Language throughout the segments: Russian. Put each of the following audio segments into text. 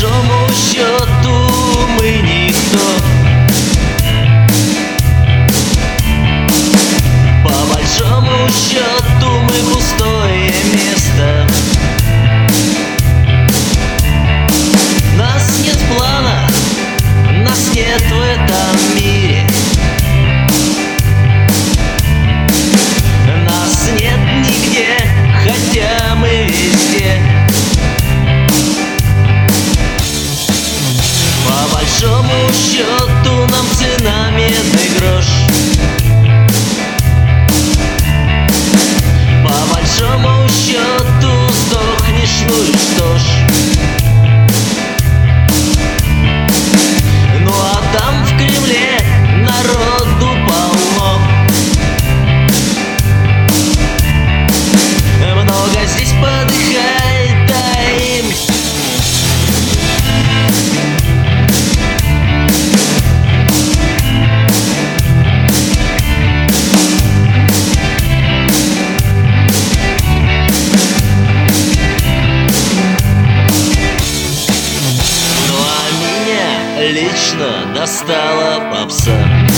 большому счету мы никто большому счету нам цена медный грош лично достала попса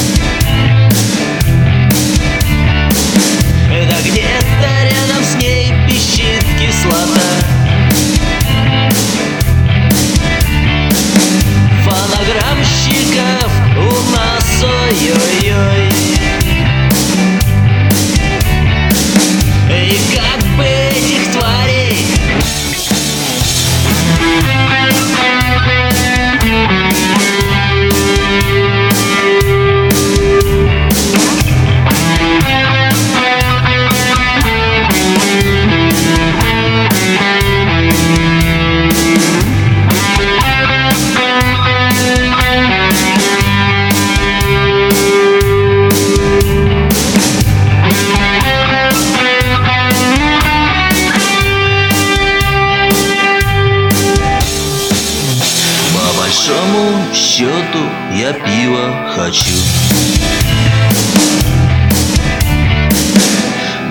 счету я пиво хочу.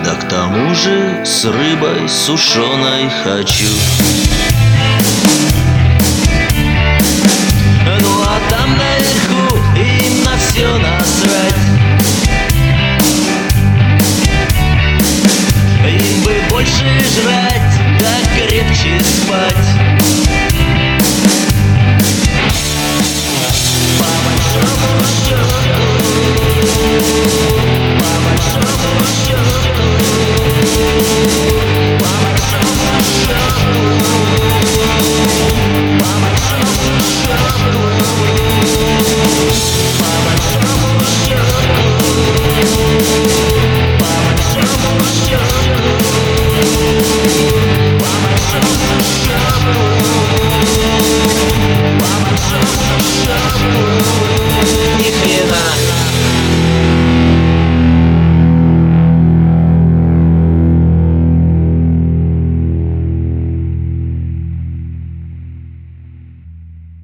Да к тому же с рыбой сушеной хочу. Ну а там наверху им на все насрать. Им бы больше жрать, да крепче спать By myself